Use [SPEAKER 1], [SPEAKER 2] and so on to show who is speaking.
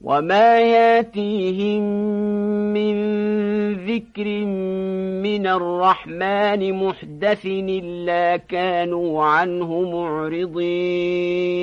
[SPEAKER 1] وما ياتيهم من ذكر من الرحمن محدث إلا كانوا عنه معرضين